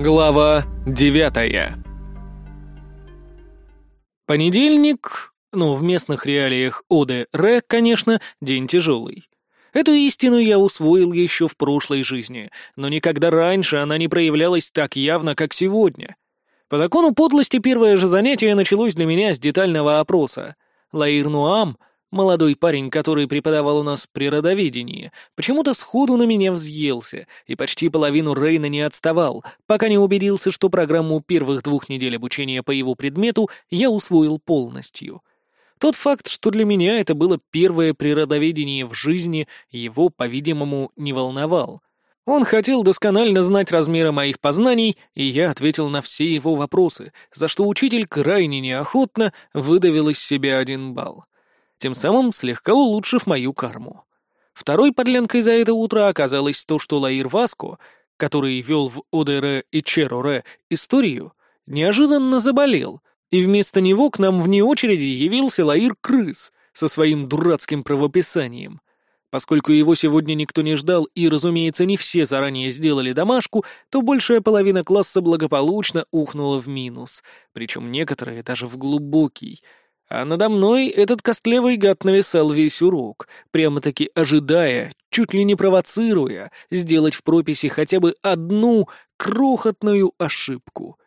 Глава девятая Понедельник, ну, в местных реалиях ОДР, конечно, день тяжелый. Эту истину я усвоил еще в прошлой жизни, но никогда раньше она не проявлялась так явно, как сегодня. По закону подлости первое же занятие началось для меня с детального опроса. Лаир Нуам Молодой парень, который преподавал у нас природоведение, почему-то сходу на меня взъелся и почти половину Рейна не отставал, пока не убедился, что программу первых двух недель обучения по его предмету я усвоил полностью. Тот факт, что для меня это было первое природоведение в жизни, его, по-видимому, не волновал. Он хотел досконально знать размеры моих познаний, и я ответил на все его вопросы, за что учитель крайне неохотно выдавил из себя один балл тем самым слегка улучшив мою карму. Второй подлянкой за это утро оказалось то, что Лаир Васко, который вел в ОДР и ЧРОР историю, неожиданно заболел, и вместо него к нам вне очереди явился Лаир Крыс со своим дурацким правописанием. Поскольку его сегодня никто не ждал и, разумеется, не все заранее сделали домашку, то большая половина класса благополучно ухнула в минус, причем некоторые даже в глубокий — а надо мной этот костлевый гад нависал весь урок, прямо-таки ожидая, чуть ли не провоцируя, сделать в прописи хотя бы одну крохотную ошибку.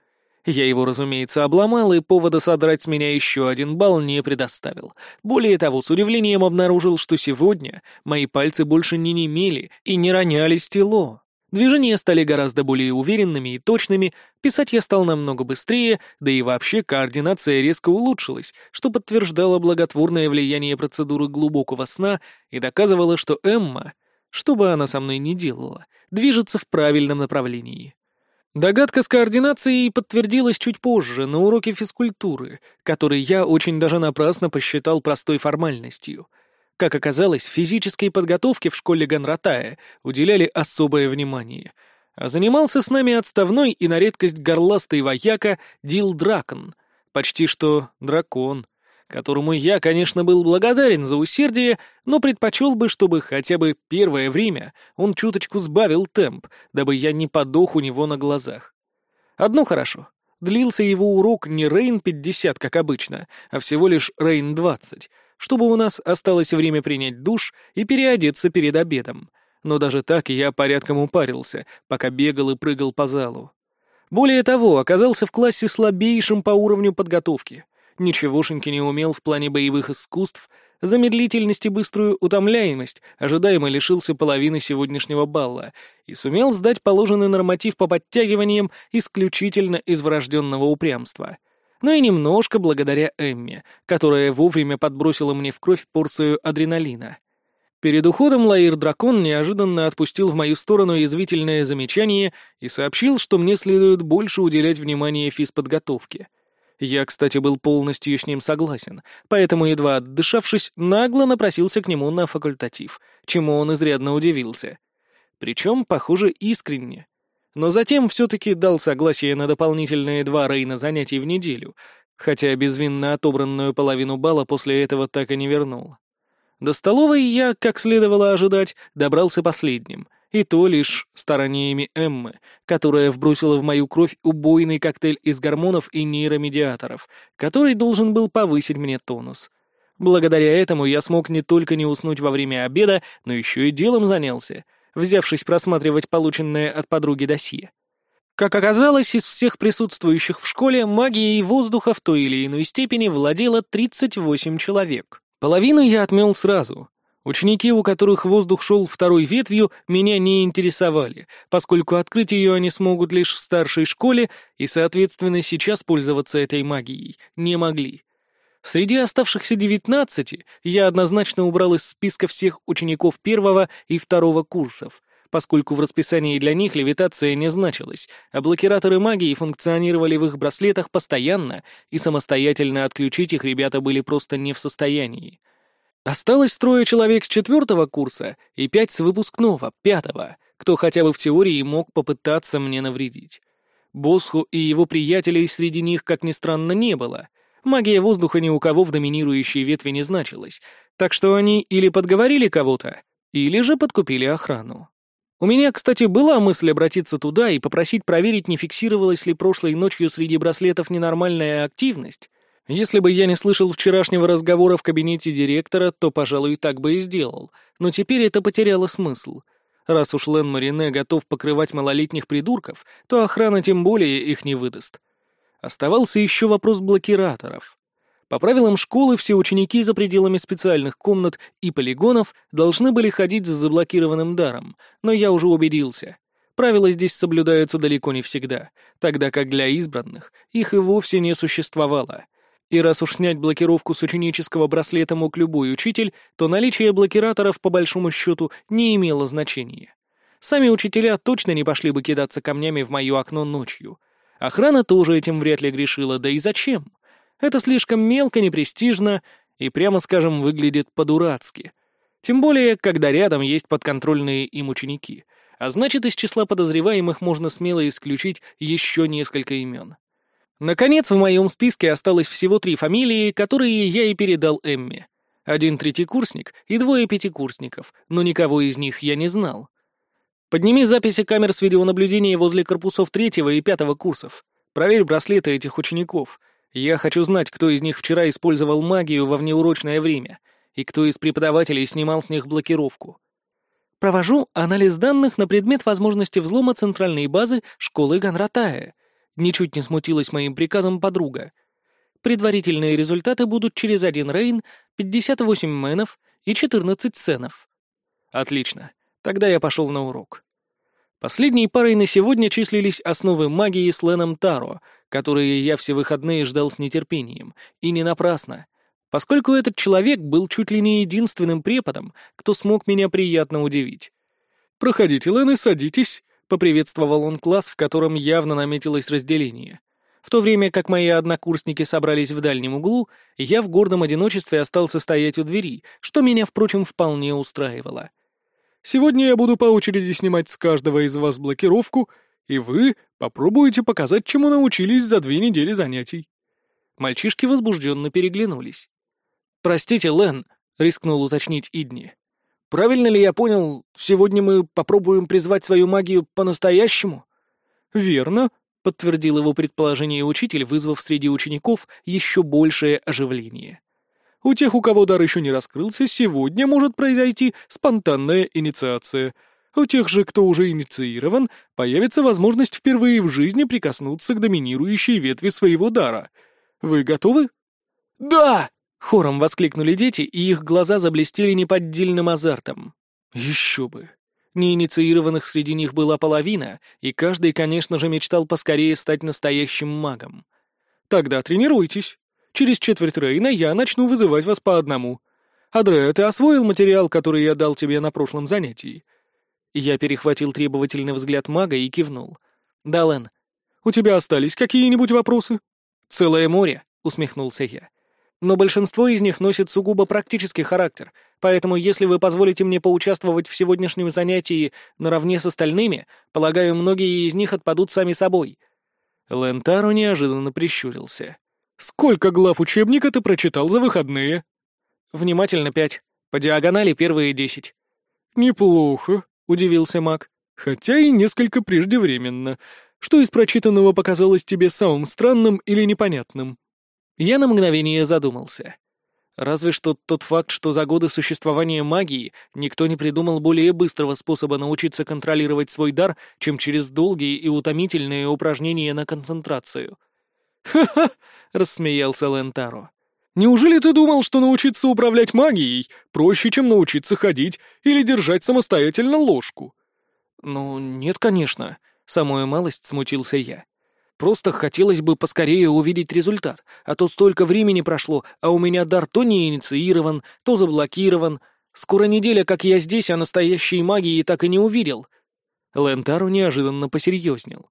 Я его, разумеется, обломал и повода содрать с меня еще один балл не предоставил. Более того, с удивлением обнаружил, что сегодня мои пальцы больше не немели и не роняли стело. Движения стали гораздо более уверенными и точными, писать я стал намного быстрее, да и вообще координация резко улучшилась, что подтверждало благотворное влияние процедуры глубокого сна и доказывало, что Эмма, что бы она со мной ни делала, движется в правильном направлении. Догадка с координацией подтвердилась чуть позже, на уроке физкультуры, который я очень даже напрасно посчитал простой формальностью — как оказалось, физической подготовке в школе Ганратая уделяли особое внимание. А занимался с нами отставной и на редкость горластый вояка Дил Дракон, почти что дракон, которому я, конечно, был благодарен за усердие, но предпочел бы, чтобы хотя бы первое время он чуточку сбавил темп, дабы я не подох у него на глазах. Одно хорошо. Длился его урок не Рейн 50, как обычно, а всего лишь Рейн 20, чтобы у нас осталось время принять душ и переодеться перед обедом. Но даже так я порядком упарился, пока бегал и прыгал по залу. Более того, оказался в классе слабейшим по уровню подготовки. Ничегошеньки не умел в плане боевых искусств, за медлительность и быструю утомляемость ожидаемо лишился половины сегодняшнего балла и сумел сдать положенный норматив по подтягиваниям исключительно из врожденного упрямства — но и немножко благодаря Эмме, которая вовремя подбросила мне в кровь порцию адреналина. Перед уходом Лаир-дракон неожиданно отпустил в мою сторону язвительное замечание и сообщил, что мне следует больше уделять внимание физподготовке. Я, кстати, был полностью с ним согласен, поэтому, едва отдышавшись, нагло напросился к нему на факультатив, чему он изрядно удивился. Причем, похоже, искренне но затем все-таки дал согласие на дополнительные два рейна занятий в неделю, хотя безвинно отобранную половину балла после этого так и не вернул. До столовой я, как следовало ожидать, добрался последним, и то лишь стараниями Эммы, которая вбросила в мою кровь убойный коктейль из гормонов и нейромедиаторов, который должен был повысить мне тонус. Благодаря этому я смог не только не уснуть во время обеда, но еще и делом занялся — взявшись просматривать полученное от подруги досье. Как оказалось, из всех присутствующих в школе магией воздуха в той или иной степени владело 38 человек. Половину я отмел сразу. Ученики, у которых воздух шел второй ветвью, меня не интересовали, поскольку открыть ее они смогут лишь в старшей школе и, соответственно, сейчас пользоваться этой магией не могли. Среди оставшихся девятнадцати я однозначно убрал из списка всех учеников первого и второго курсов, поскольку в расписании для них левитация не значилась, а блокираторы магии функционировали в их браслетах постоянно, и самостоятельно отключить их ребята были просто не в состоянии. Осталось трое человек с четвертого курса и пять с выпускного, пятого, кто хотя бы в теории мог попытаться мне навредить. Босху и его приятелей среди них, как ни странно, не было — Магия воздуха ни у кого в доминирующей ветви не значилась, так что они или подговорили кого-то, или же подкупили охрану. У меня, кстати, была мысль обратиться туда и попросить проверить, не фиксировалась ли прошлой ночью среди браслетов ненормальная активность. Если бы я не слышал вчерашнего разговора в кабинете директора, то, пожалуй, так бы и сделал. Но теперь это потеряло смысл. Раз уж Лен Марине готов покрывать малолетних придурков, то охрана тем более их не выдаст. Оставался еще вопрос блокираторов. По правилам школы все ученики за пределами специальных комнат и полигонов должны были ходить с заблокированным даром, но я уже убедился. Правила здесь соблюдаются далеко не всегда, тогда как для избранных их и вовсе не существовало. И раз уж снять блокировку с ученического браслета мог любой учитель, то наличие блокираторов по большому счету не имело значения. Сами учителя точно не пошли бы кидаться камнями в мое окно ночью. Охрана тоже этим вряд ли грешила, да и зачем? Это слишком мелко, непрестижно и, прямо скажем, выглядит по-дурацки. Тем более, когда рядом есть подконтрольные им ученики. А значит, из числа подозреваемых можно смело исключить еще несколько имен. Наконец, в моем списке осталось всего три фамилии, которые я и передал Эмме. Один третьекурсник и двое пятикурсников, но никого из них я не знал. Подними записи камер с видеонаблюдения возле корпусов третьего и пятого курсов. Проверь браслеты этих учеников — я хочу знать, кто из них вчера использовал магию во внеурочное время, и кто из преподавателей снимал с них блокировку. Провожу анализ данных на предмет возможности взлома центральной базы школы Ганратая. Ничуть не смутилась моим приказом подруга. Предварительные результаты будут через один рейн, 58 мэнов и 14 сценов. Отлично. Тогда я пошел на урок. Последней парой на сегодня числились основы магии с Леном Таро, которые я все выходные ждал с нетерпением, и не напрасно, поскольку этот человек был чуть ли не единственным преподом, кто смог меня приятно удивить. «Проходите, Лэн, и садитесь», — поприветствовал он класс, в котором явно наметилось разделение. В то время как мои однокурсники собрались в дальнем углу, я в гордом одиночестве остался стоять у двери, что меня, впрочем, вполне устраивало. «Сегодня я буду по очереди снимать с каждого из вас блокировку и вы попробуете показать, чему научились за две недели занятий». Мальчишки возбужденно переглянулись. «Простите, Лен», — рискнул уточнить Идни. «Правильно ли я понял, сегодня мы попробуем призвать свою магию по-настоящему?» «Верно», — подтвердил его предположение учитель, вызвав среди учеников еще большее оживление. «У тех, у кого дар еще не раскрылся, сегодня может произойти спонтанная инициация — у тех же, кто уже инициирован, появится возможность впервые в жизни прикоснуться к доминирующей ветви своего дара. Вы готовы? «Да!» — хором воскликнули дети, и их глаза заблестели неподдельным азартом. Еще бы. Неинициированных среди них была половина, и каждый, конечно же, мечтал поскорее стать настоящим магом. Тогда тренируйтесь. Через четверть Рейна я начну вызывать вас по одному. Адре, ты освоил материал, который я дал тебе на прошлом занятии? Я перехватил требовательный взгляд мага и кивнул. «Да, Лен, у тебя остались какие-нибудь вопросы?» «Целое море», — усмехнулся я. «Но большинство из них носит сугубо практический характер, поэтому если вы позволите мне поучаствовать в сегодняшнем занятии наравне с остальными, полагаю, многие из них отпадут сами собой». Лентару неожиданно прищурился. «Сколько глав учебника ты прочитал за выходные?» «Внимательно пять. По диагонали первые десять». «Неплохо», удивился маг. «Хотя и несколько преждевременно. Что из прочитанного показалось тебе самым странным или непонятным?» Я на мгновение задумался. Разве что тот факт, что за годы существования магии никто не придумал более быстрого способа научиться контролировать свой дар, чем через долгие и утомительные упражнения на концентрацию. «Ха-ха!» — рассмеялся Лентаро. Неужели ты думал, что научиться управлять магией проще, чем научиться ходить или держать самостоятельно ложку?» «Ну, нет, конечно», — самую малость смутился я. «Просто хотелось бы поскорее увидеть результат, а то столько времени прошло, а у меня дар то не инициирован, то заблокирован. Скоро неделя, как я здесь, а настоящей магии так и не увидел». Лентару неожиданно посерьезнел.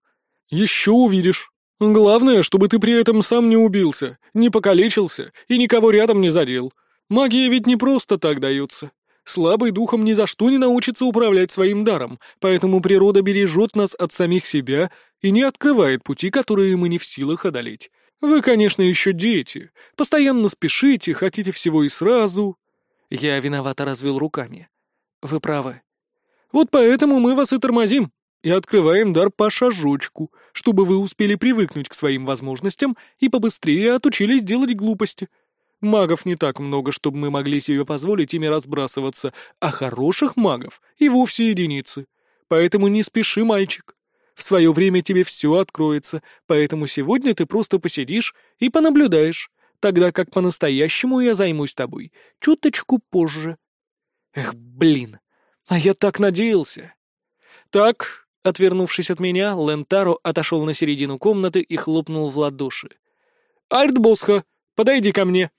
«Еще увидишь», Главное, чтобы ты при этом сам не убился, не покалечился и никого рядом не задел. Магия ведь не просто так дается. Слабый духом ни за что не научится управлять своим даром, поэтому природа бережет нас от самих себя и не открывает пути, которые мы не в силах одолеть. Вы, конечно, еще дети, постоянно спешите, хотите всего и сразу. Я виновато развел руками. Вы правы. Вот поэтому мы вас и тормозим, и открываем дар по шажочку, чтобы вы успели привыкнуть к своим возможностям и побыстрее отучились делать глупости. Магов не так много, чтобы мы могли себе позволить ими разбрасываться, а хороших магов и вовсе единицы. Поэтому не спеши, мальчик. В свое время тебе все откроется, поэтому сегодня ты просто посидишь и понаблюдаешь, тогда как по-настоящему я займусь тобой чуточку позже. Эх, блин, а я так надеялся. Так, отвернувшись от меня, Лентаро отошел на середину комнаты и хлопнул в ладоши. «Альтбосха, подойди ко мне!»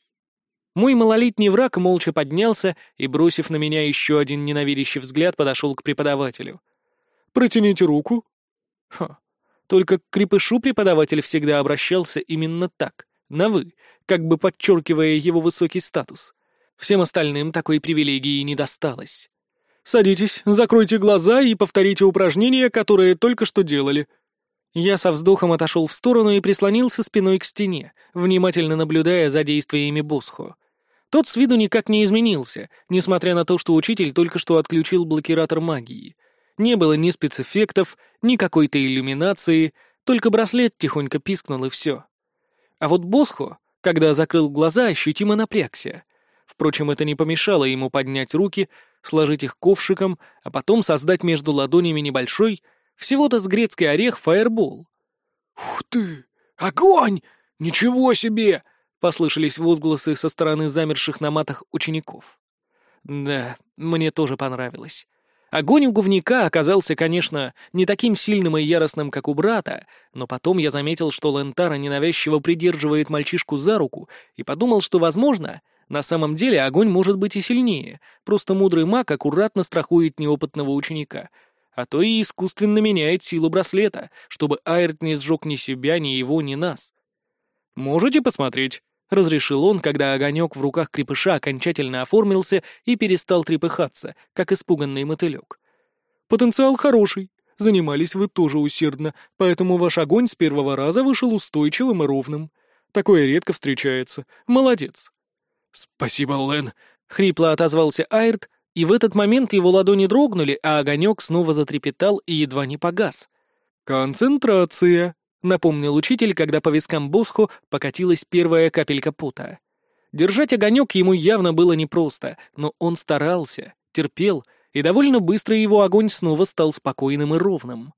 Мой малолетний враг молча поднялся и, бросив на меня еще один ненавидящий взгляд, подошел к преподавателю. «Протяните руку». Ха. Только к крепышу преподаватель всегда обращался именно так, на «вы», как бы подчеркивая его высокий статус. Всем остальным такой привилегии не досталось. «Садитесь, закройте глаза и повторите упражнения, которые только что делали». Я со вздохом отошел в сторону и прислонился спиной к стене, внимательно наблюдая за действиями Босхо. Тот с виду никак не изменился, несмотря на то, что учитель только что отключил блокиратор магии. Не было ни спецэффектов, ни какой-то иллюминации, только браслет тихонько пискнул и все. А вот Босхо, когда закрыл глаза, ощутимо напрягся. Впрочем, это не помешало ему поднять руки, сложить их ковшиком, а потом создать между ладонями небольшой, всего-то с грецкий орех, фаербол. «Ух ты! Огонь! Ничего себе!» Послышались возгласы со стороны замерших на матах учеников. Да, мне тоже понравилось. Огонь у говнюка оказался, конечно, не таким сильным и яростным, как у брата, но потом я заметил, что Лентара ненавязчиво придерживает мальчишку за руку и подумал, что, возможно, на самом деле огонь может быть и сильнее, просто мудрый маг аккуратно страхует неопытного ученика, а то и искусственно меняет силу браслета, чтобы Айрт не сжег ни себя, ни его, ни нас. «Можете посмотреть?» — разрешил он, когда огонек в руках крепыша окончательно оформился и перестал трепыхаться, как испуганный мотылек. «Потенциал хороший. Занимались вы тоже усердно, поэтому ваш огонь с первого раза вышел устойчивым и ровным. Такое редко встречается. Молодец». «Спасибо, Лен», — хрипло отозвался Айрт, и в этот момент его ладони дрогнули, а огонек снова затрепетал и едва не погас. «Концентрация», — напомнил учитель, когда по вискам Босхо покатилась первая капелька пота. Держать огонек ему явно было непросто, но он старался, терпел, и довольно быстро его огонь снова стал спокойным и ровным.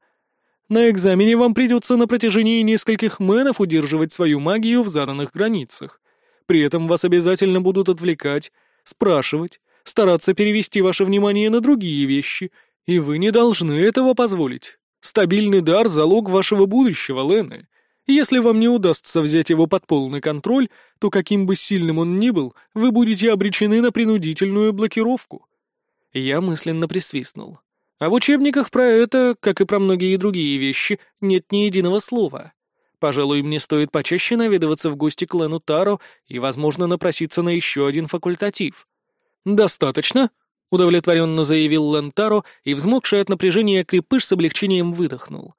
«На экзамене вам придется на протяжении нескольких мэнов удерживать свою магию в заданных границах. При этом вас обязательно будут отвлекать, спрашивать, стараться перевести ваше внимание на другие вещи, и вы не должны этого позволить. Стабильный дар — залог вашего будущего, Лены. Если вам не удастся взять его под полный контроль, то каким бы сильным он ни был, вы будете обречены на принудительную блокировку». Я мысленно присвистнул. А в учебниках про это, как и про многие другие вещи, нет ни единого слова. Пожалуй, мне стоит почаще наведываться в гости к Лену Таро и, возможно, напроситься на еще один факультатив. «Достаточно?» удовлетворенно заявил Лентаро, и взмокший от напряжения крепыш с облегчением выдохнул.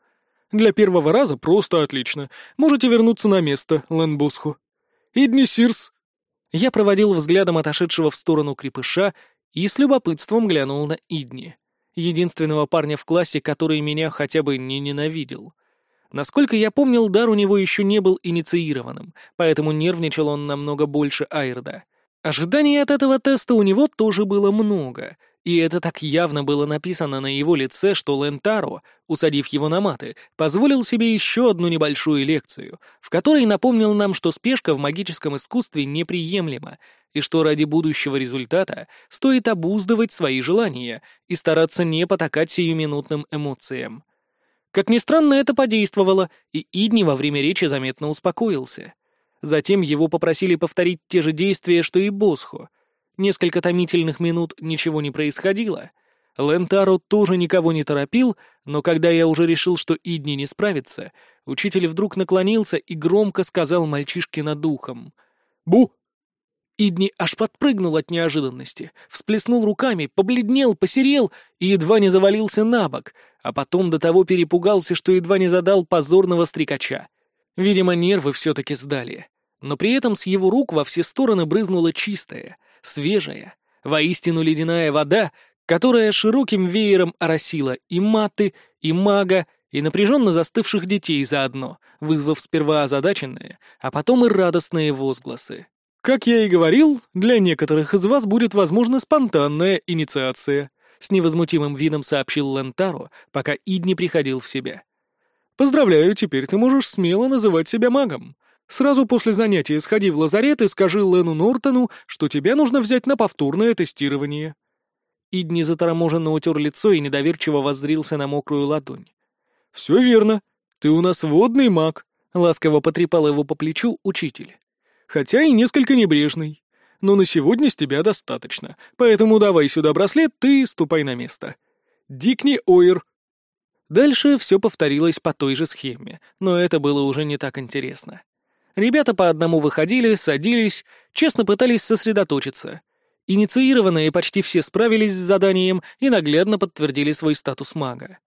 «Для первого раза просто отлично. Можете вернуться на место, Ленбусху. Идни Сирс!» Я проводил взглядом отошедшего в сторону крепыша и с любопытством глянул на Идни, единственного парня в классе, который меня хотя бы не ненавидел. Насколько я помнил, дар у него еще не был инициированным, поэтому нервничал он намного больше Айрда. Ожиданий от этого теста у него тоже было много, и это так явно было написано на его лице, что Лентаро, усадив его на маты, позволил себе еще одну небольшую лекцию, в которой напомнил нам, что спешка в магическом искусстве неприемлема, и что ради будущего результата стоит обуздывать свои желания и стараться не потакать сиюминутным эмоциям. Как ни странно, это подействовало, и Идни во время речи заметно успокоился. Затем его попросили повторить те же действия, что и Босхо. Несколько томительных минут ничего не происходило. Лентаро тоже никого не торопил, но когда я уже решил, что Идни не справится, учитель вдруг наклонился и громко сказал мальчишке над ухом. «Бу!» Идни аж подпрыгнул от неожиданности, всплеснул руками, побледнел, посерел и едва не завалился на бок, а потом до того перепугался, что едва не задал позорного стрекача. Видимо, нервы все-таки сдали но при этом с его рук во все стороны брызнула чистая, свежая, воистину ледяная вода, которая широким веером оросила и маты, и мага, и напряженно застывших детей заодно, вызвав сперва озадаченные, а потом и радостные возгласы. «Как я и говорил, для некоторых из вас будет возможна спонтанная инициация», с невозмутимым видом сообщил Лентаро, пока Идни приходил в себя. «Поздравляю, теперь ты можешь смело называть себя магом. Сразу после занятия сходи в лазарет и скажи Лену Нортону, что тебя нужно взять на повторное тестирование». Идни заторможенно утер лицо и недоверчиво воззрился на мокрую ладонь. «Все верно. Ты у нас водный маг», — ласково потрепал его по плечу учитель. «Хотя и несколько небрежный. Но на сегодня с тебя достаточно, поэтому давай сюда браслет, ты ступай на место. Дикни Ойр». Дальше все повторилось по той же схеме, но это было уже не так интересно. Ребята по одному выходили, садились, честно пытались сосредоточиться. Инициированные почти все справились с заданием и наглядно подтвердили свой статус мага.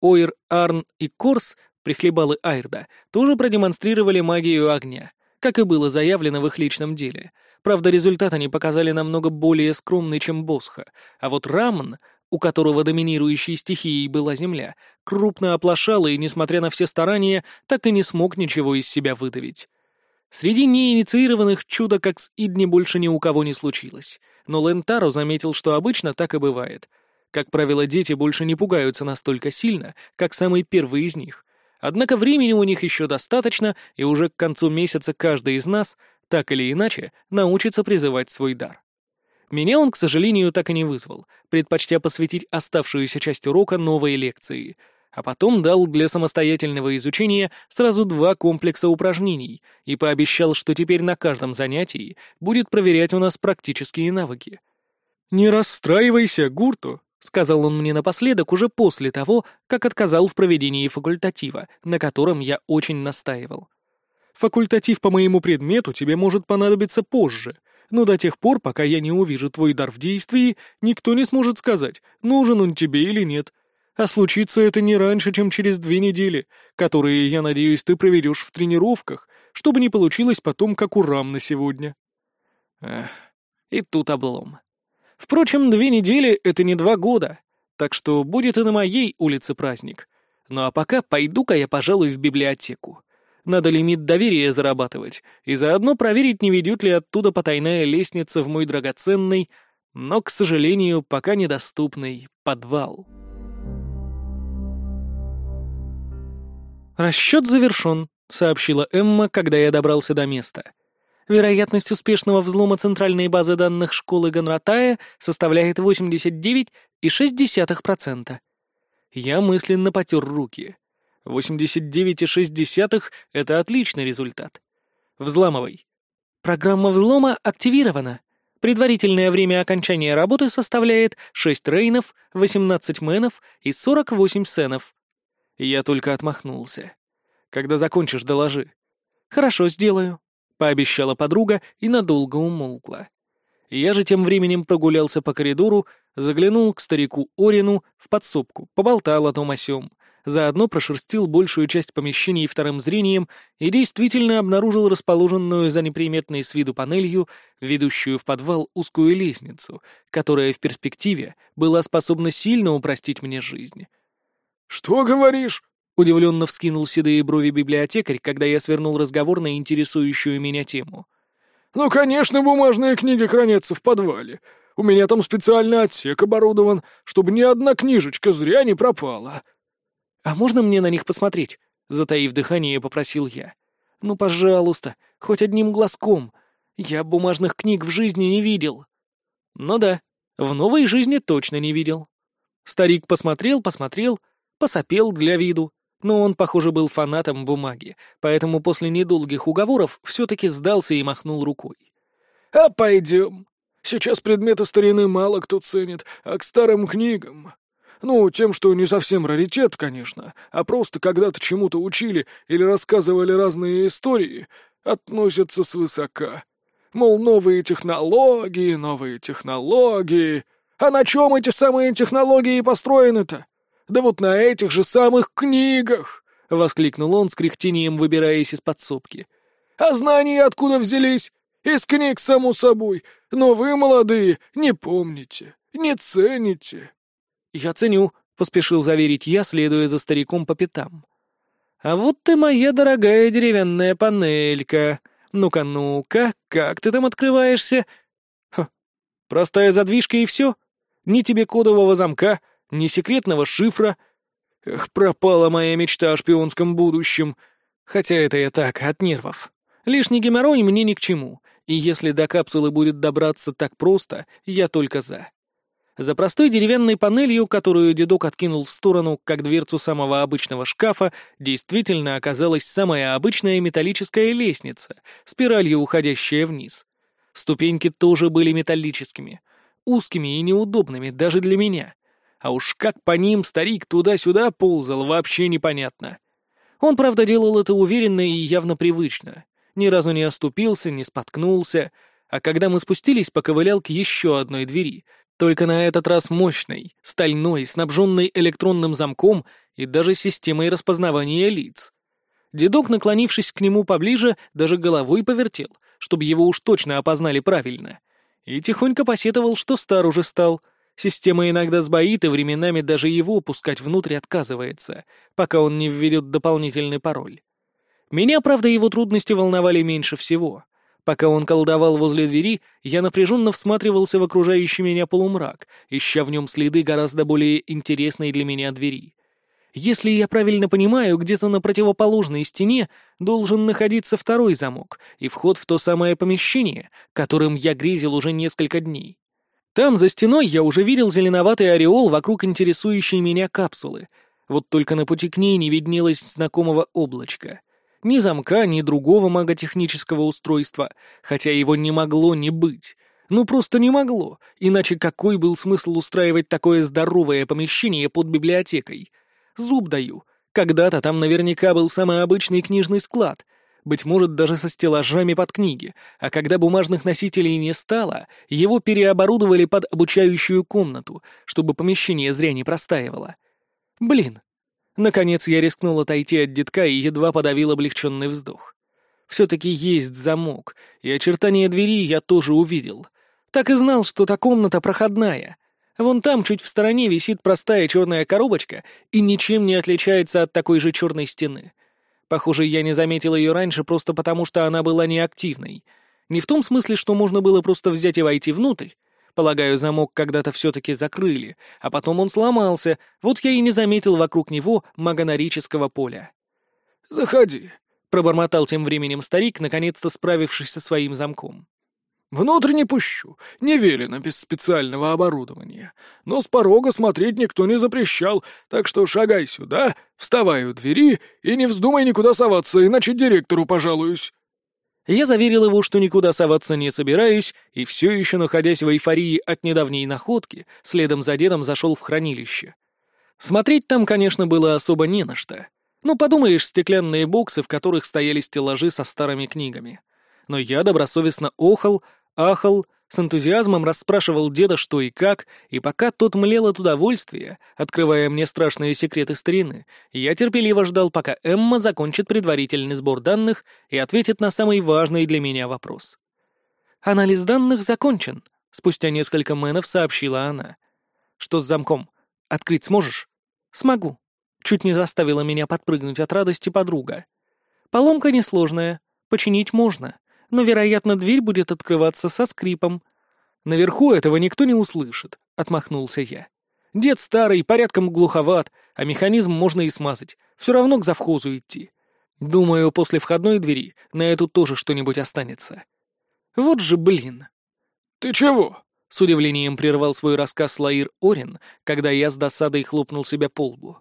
Ойр, Арн и Корс, прихлебалы Айрда, тоже продемонстрировали магию огня, как и было заявлено в их личном деле. Правда, результат они показали намного более скромный, чем Босха, а вот Рамн, у которого доминирующей стихией была земля, крупно оплошал и, несмотря на все старания, так и не смог ничего из себя выдавить. Среди неинициированных чудо как с Идни больше ни у кого не случилось, но Лентаро заметил, что обычно так и бывает. Как правило, дети больше не пугаются настолько сильно, как самый первый из них. Однако времени у них еще достаточно, и уже к концу месяца каждый из нас, так или иначе, научится призывать свой дар. Меня он, к сожалению, так и не вызвал, предпочтя посвятить оставшуюся часть урока новой лекции — а потом дал для самостоятельного изучения сразу два комплекса упражнений и пообещал, что теперь на каждом занятии будет проверять у нас практические навыки. «Не расстраивайся, Гурту», — сказал он мне напоследок уже после того, как отказал в проведении факультатива, на котором я очень настаивал. «Факультатив по моему предмету тебе может понадобиться позже», но до тех пор, пока я не увижу твой дар в действии, никто не сможет сказать, нужен он тебе или нет. А случится это не раньше, чем через две недели, которые, я надеюсь, ты проведешь в тренировках, чтобы не получилось потом, как у Рам на сегодня. Эх, и тут облом. Впрочем, две недели — это не два года, так что будет и на моей улице праздник. Ну а пока пойду-ка я, пожалуй, в библиотеку. Надо лимит доверия зарабатывать и заодно проверить, не ведет ли оттуда потайная лестница в мой драгоценный, но, к сожалению, пока недоступный подвал. «Расчет завершен», — сообщила Эмма, когда я добрался до места. Вероятность успешного взлома центральной базы данных школы Гонратая составляет 89,6%. Я мысленно потер руки. 89,6 — это отличный результат. Взламывай. Программа взлома активирована. Предварительное время окончания работы составляет 6 рейнов, 18 менов и 48 сенов. Я только отмахнулся. «Когда закончишь, доложи». «Хорошо, сделаю», — пообещала подруга и надолго умолкла. Я же тем временем прогулялся по коридору, заглянул к старику Орину в подсобку, поболтал о том о сём, заодно прошерстил большую часть помещений вторым зрением и действительно обнаружил расположенную за неприметной с виду панелью, ведущую в подвал узкую лестницу, которая в перспективе была способна сильно упростить мне жизнь. «Что говоришь?» — удивленно вскинул седые брови библиотекарь, когда я свернул разговор на интересующую меня тему. «Ну, конечно, бумажные книги хранятся в подвале. У меня там специальный отсек оборудован, чтобы ни одна книжечка зря не пропала». «А можно мне на них посмотреть?» — затаив дыхание, попросил я. «Ну, пожалуйста, хоть одним глазком. Я бумажных книг в жизни не видел». «Ну да, в новой жизни точно не видел». Старик посмотрел, посмотрел — посопел для виду, но он, похоже, был фанатом бумаги, поэтому после недолгих уговоров все-таки сдался и махнул рукой. «А пойдем. Сейчас предметы старины мало кто ценит, а к старым книгам. Ну, тем, что не совсем раритет, конечно, а просто когда-то чему-то учили или рассказывали разные истории, относятся свысока. Мол, новые технологии, новые технологии. А на чем эти самые технологии построены-то? Да вот на этих же самых книгах!» — воскликнул он с кряхтением, выбираясь из подсобки. «А знания откуда взялись? Из книг, само собой. Но вы, молодые, не помните. Не цените». «Я ценю», — поспешил заверить я, следуя за стариком по пятам. «А вот ты моя дорогая деревянная панелька. Ну-ка, ну-ка, как ты там открываешься?» Ха, простая задвижка и все. Ни тебе кодового замка, ни секретного шифра. Эх, пропала моя мечта о шпионском будущем. Хотя это я так, от нервов. Лишний геморрой мне ни к чему, и если до капсулы будет добраться так просто, я только за. За простой деревянной панелью, которую дедок откинул в сторону, как дверцу самого обычного шкафа, действительно оказалась самая обычная металлическая лестница, спиралью уходящая вниз. Ступеньки тоже были металлическими, узкими и неудобными даже для меня. А уж как по ним старик туда-сюда ползал, вообще непонятно. Он, правда, делал это уверенно и явно привычно. Ни разу не оступился, не споткнулся, а когда мы спустились, поковылял к еще одной двери, только на этот раз мощной, стальной, снабженной электронным замком и даже системой распознавания лиц. Дедок, наклонившись к нему поближе, даже головой повертел, чтобы его уж точно опознали правильно. И тихонько посетовал, что стар уже стал. Система иногда сбоит, и временами даже его пускать внутрь отказывается, пока он не введет дополнительный пароль. Меня, правда, его трудности волновали меньше всего. Пока он колдовал возле двери, я напряженно всматривался в окружающий меня полумрак, ища в нем следы гораздо более интересной для меня двери. Если я правильно понимаю, где-то на противоположной стене должен находиться второй замок и вход в то самое помещение, которым я грезил уже несколько дней. Там, за стеной, я уже видел зеленоватый ореол вокруг интересующей меня капсулы. Вот только на пути к ней не виднелось знакомого облачка. Ни замка, ни другого маготехнического устройства, хотя его не могло не быть. Ну просто не могло, иначе какой был смысл устраивать такое здоровое помещение под библиотекой? Зуб даю. Когда-то там наверняка был самый обычный книжный склад, быть может, даже со стеллажами под книги, а когда бумажных носителей не стало, его переоборудовали под обучающую комнату, чтобы помещение зря не простаивало. Блин, Наконец я рискнул отойти от детка и едва подавил облегченный вздох. Все-таки есть замок, и очертания двери я тоже увидел. Так и знал, что та комната проходная. Вон там, чуть в стороне, висит простая черная коробочка и ничем не отличается от такой же черной стены. Похоже, я не заметил ее раньше просто потому, что она была неактивной. Не в том смысле, что можно было просто взять и войти внутрь, Полагаю, замок когда-то все-таки закрыли, а потом он сломался, вот я и не заметил вокруг него магонорического поля. «Заходи», — пробормотал тем временем старик, наконец-то справившись со своим замком. «Внутрь не пущу, не велено без специального оборудования. Но с порога смотреть никто не запрещал, так что шагай сюда, вставай у двери и не вздумай никуда соваться, иначе директору пожалуюсь». Я заверил его, что никуда соваться не собираюсь, и все еще, находясь в эйфории от недавней находки, следом за дедом зашел в хранилище. Смотреть там, конечно, было особо не на что. Ну, подумаешь, стеклянные боксы, в которых стояли стеллажи со старыми книгами. Но я добросовестно охал, ахал, с энтузиазмом расспрашивал деда что и как, и пока тот млел от удовольствия, открывая мне страшные секреты старины, я терпеливо ждал, пока Эмма закончит предварительный сбор данных и ответит на самый важный для меня вопрос. «Анализ данных закончен», — спустя несколько мэнов сообщила она. «Что с замком? Открыть сможешь?» «Смогу». Чуть не заставила меня подпрыгнуть от радости подруга. «Поломка несложная, починить можно но, вероятно, дверь будет открываться со скрипом. Наверху этого никто не услышит, — отмахнулся я. Дед старый, порядком глуховат, а механизм можно и смазать. Все равно к завхозу идти. Думаю, после входной двери на эту тоже что-нибудь останется. Вот же блин. «Ты чего?» — с удивлением прервал свой рассказ Лаир Орин, когда я с досадой хлопнул себя по лбу.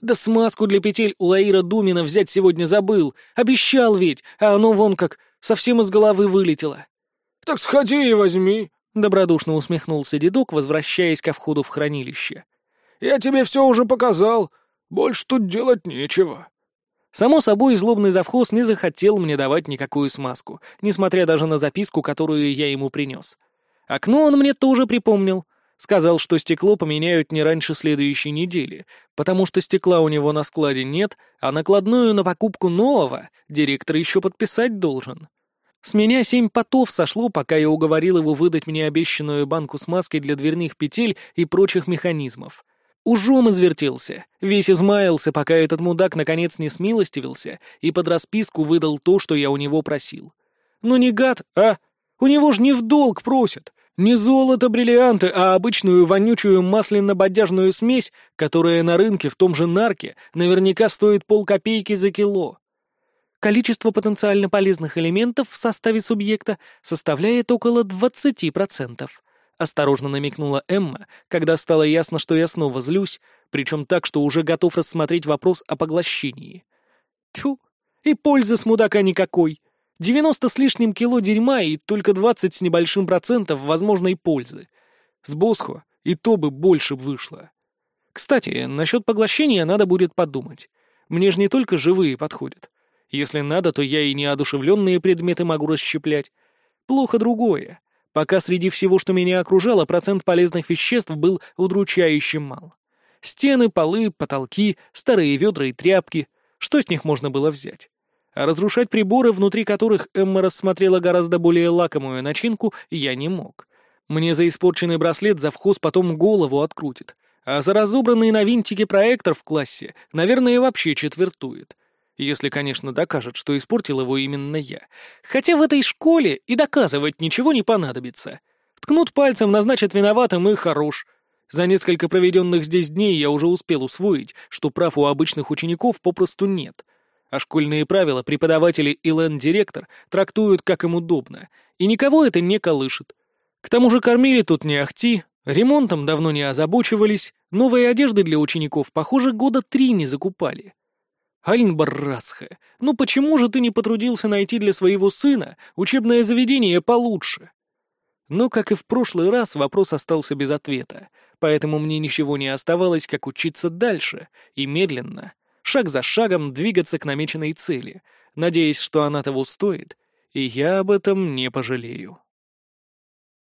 «Да смазку для петель у Лаира Думина взять сегодня забыл. Обещал ведь, а оно вон как совсем из головы вылетело». «Так сходи и возьми», — добродушно усмехнулся дедок, возвращаясь ко входу в хранилище. «Я тебе все уже показал. Больше тут делать нечего». Само собой, злобный завхоз не захотел мне давать никакую смазку, несмотря даже на записку, которую я ему принес. Окно он мне тоже припомнил. Сказал, что стекло поменяют не раньше следующей недели, потому что стекла у него на складе нет, а накладную на покупку нового директор еще подписать должен. С меня семь потов сошло, пока я уговорил его выдать мне обещанную банку смазки для дверных петель и прочих механизмов. Ужом извертелся, весь измаялся, пока этот мудак наконец не смилостивился и под расписку выдал то, что я у него просил. Ну не гад, а? У него ж не в долг просят. Не золото, бриллианты, а обычную вонючую масляно-бодяжную смесь, которая на рынке в том же нарке наверняка стоит полкопейки за кило. Количество потенциально полезных элементов в составе субъекта составляет около 20%. Осторожно намекнула Эмма, когда стало ясно, что я снова злюсь, причем так, что уже готов рассмотреть вопрос о поглощении. Тьфу, и пользы с мудака никакой. 90 с лишним кило дерьма и только 20 с небольшим процентов возможной пользы. С Босхо и то бы больше вышло. Кстати, насчет поглощения надо будет подумать. Мне же не только живые подходят. Если надо, то я и неодушевленные предметы могу расщеплять. Плохо другое. Пока среди всего, что меня окружало, процент полезных веществ был удручающе мал. Стены, полы, потолки, старые ведра и тряпки. Что с них можно было взять? А разрушать приборы, внутри которых Эмма рассмотрела гораздо более лакомую начинку, я не мог. Мне за испорченный браслет завхоз потом голову открутит. А за разобранный на винтике проектор в классе, наверное, вообще четвертует. Если, конечно, докажет, что испортил его именно я. Хотя в этой школе и доказывать ничего не понадобится. Ткнут пальцем, назначат виноватым и хорош. За несколько проведенных здесь дней я уже успел усвоить, что прав у обычных учеников попросту нет. А школьные правила преподаватели и лен-директор трактуют как им удобно, и никого это не колышет. К тому же кормили тут не ахти, ремонтом давно не озабочивались, новые одежды для учеников, похоже, года три не закупали. Альнбаррасха, ну почему же ты не потрудился найти для своего сына учебное заведение получше? Но, как и в прошлый раз, вопрос остался без ответа, поэтому мне ничего не оставалось, как учиться дальше и медленно, шаг за шагом двигаться к намеченной цели, надеясь, что она того стоит, и я об этом не пожалею.